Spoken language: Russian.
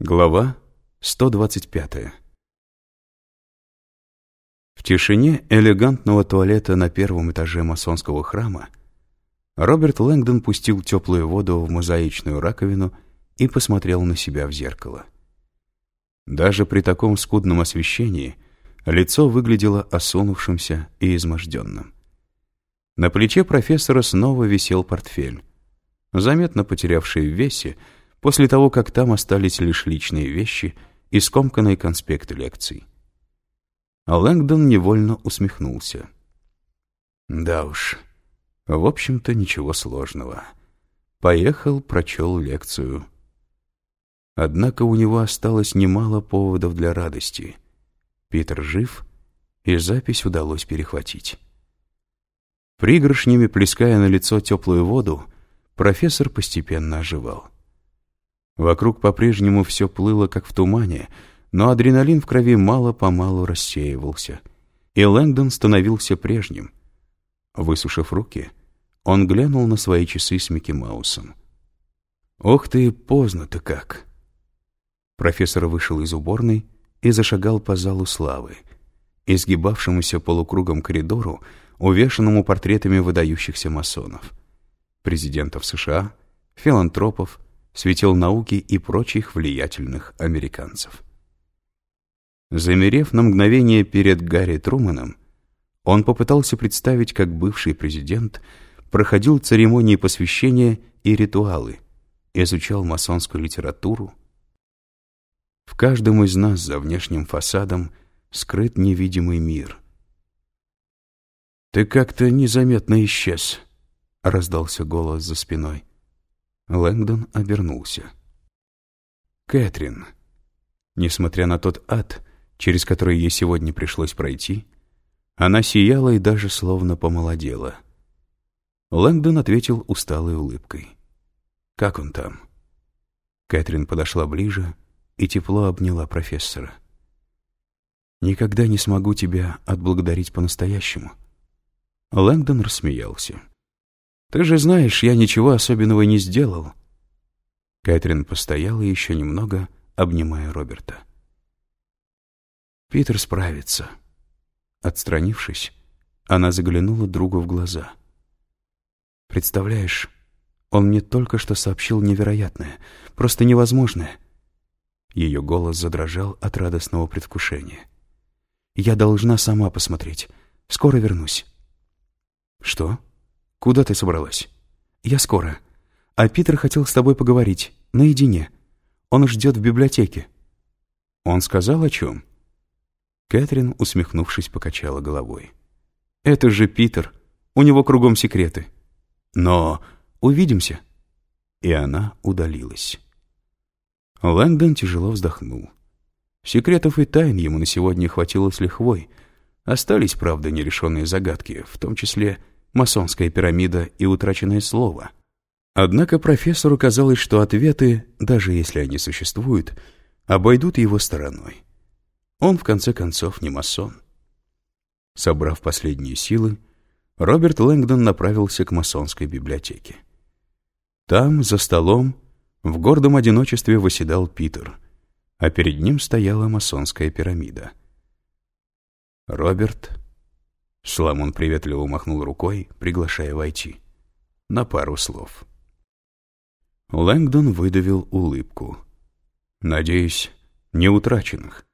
Глава 125 В тишине элегантного туалета на первом этаже масонского храма Роберт Лэнгдон пустил теплую воду в мозаичную раковину и посмотрел на себя в зеркало. Даже при таком скудном освещении лицо выглядело осунувшимся и изможденным. На плече профессора снова висел портфель, заметно потерявший в весе, после того, как там остались лишь личные вещи и скомканные конспекты лекций. А Лэнгдон невольно усмехнулся. Да уж, в общем-то ничего сложного. Поехал, прочел лекцию. Однако у него осталось немало поводов для радости. Питер жив, и запись удалось перехватить. Пригоршнями плеская на лицо теплую воду, профессор постепенно оживал. Вокруг по-прежнему все плыло, как в тумане, но адреналин в крови мало-помалу рассеивался, и Лэнгдон становился прежним. Высушив руки, он глянул на свои часы с Микки Маусом. «Ох ты, поздно-то как!» Профессор вышел из уборной и зашагал по залу славы, изгибавшемуся полукругом коридору, увешанному портретами выдающихся масонов, президентов США, филантропов, светил науки и прочих влиятельных американцев. Замерев на мгновение перед Гарри Труманом, он попытался представить, как бывший президент проходил церемонии посвящения и ритуалы, изучал масонскую литературу. В каждом из нас за внешним фасадом скрыт невидимый мир. «Ты как-то незаметно исчез», — раздался голос за спиной. Лэнгдон обернулся. Кэтрин. Несмотря на тот ад, через который ей сегодня пришлось пройти, она сияла и даже словно помолодела. Лэнгдон ответил усталой улыбкой. «Как он там?» Кэтрин подошла ближе и тепло обняла профессора. «Никогда не смогу тебя отблагодарить по-настоящему». Лэнгдон рассмеялся. Ты же знаешь, я ничего особенного не сделал». Кэтрин постояла еще немного, обнимая Роберта. «Питер справится». Отстранившись, она заглянула другу в глаза. «Представляешь, он мне только что сообщил невероятное, просто невозможное». Ее голос задрожал от радостного предвкушения. «Я должна сама посмотреть. Скоро вернусь». «Что?» «Куда ты собралась?» «Я скоро. А Питер хотел с тобой поговорить. Наедине. Он ждет в библиотеке». «Он сказал о чем?» Кэтрин, усмехнувшись, покачала головой. «Это же Питер. У него кругом секреты. Но увидимся». И она удалилась. Лэнгдон тяжело вздохнул. Секретов и тайн ему на сегодня хватило с лихвой. Остались, правда, нерешенные загадки, в том числе масонская пирамида и утраченное слово. Однако профессору казалось, что ответы, даже если они существуют, обойдут его стороной. Он, в конце концов, не масон. Собрав последние силы, Роберт Лэнгдон направился к масонской библиотеке. Там, за столом, в гордом одиночестве восседал Питер, а перед ним стояла масонская пирамида. Роберт Соломон приветливо махнул рукой, приглашая войти. На пару слов. Лэнгдон выдавил улыбку. «Надеюсь, не утраченных».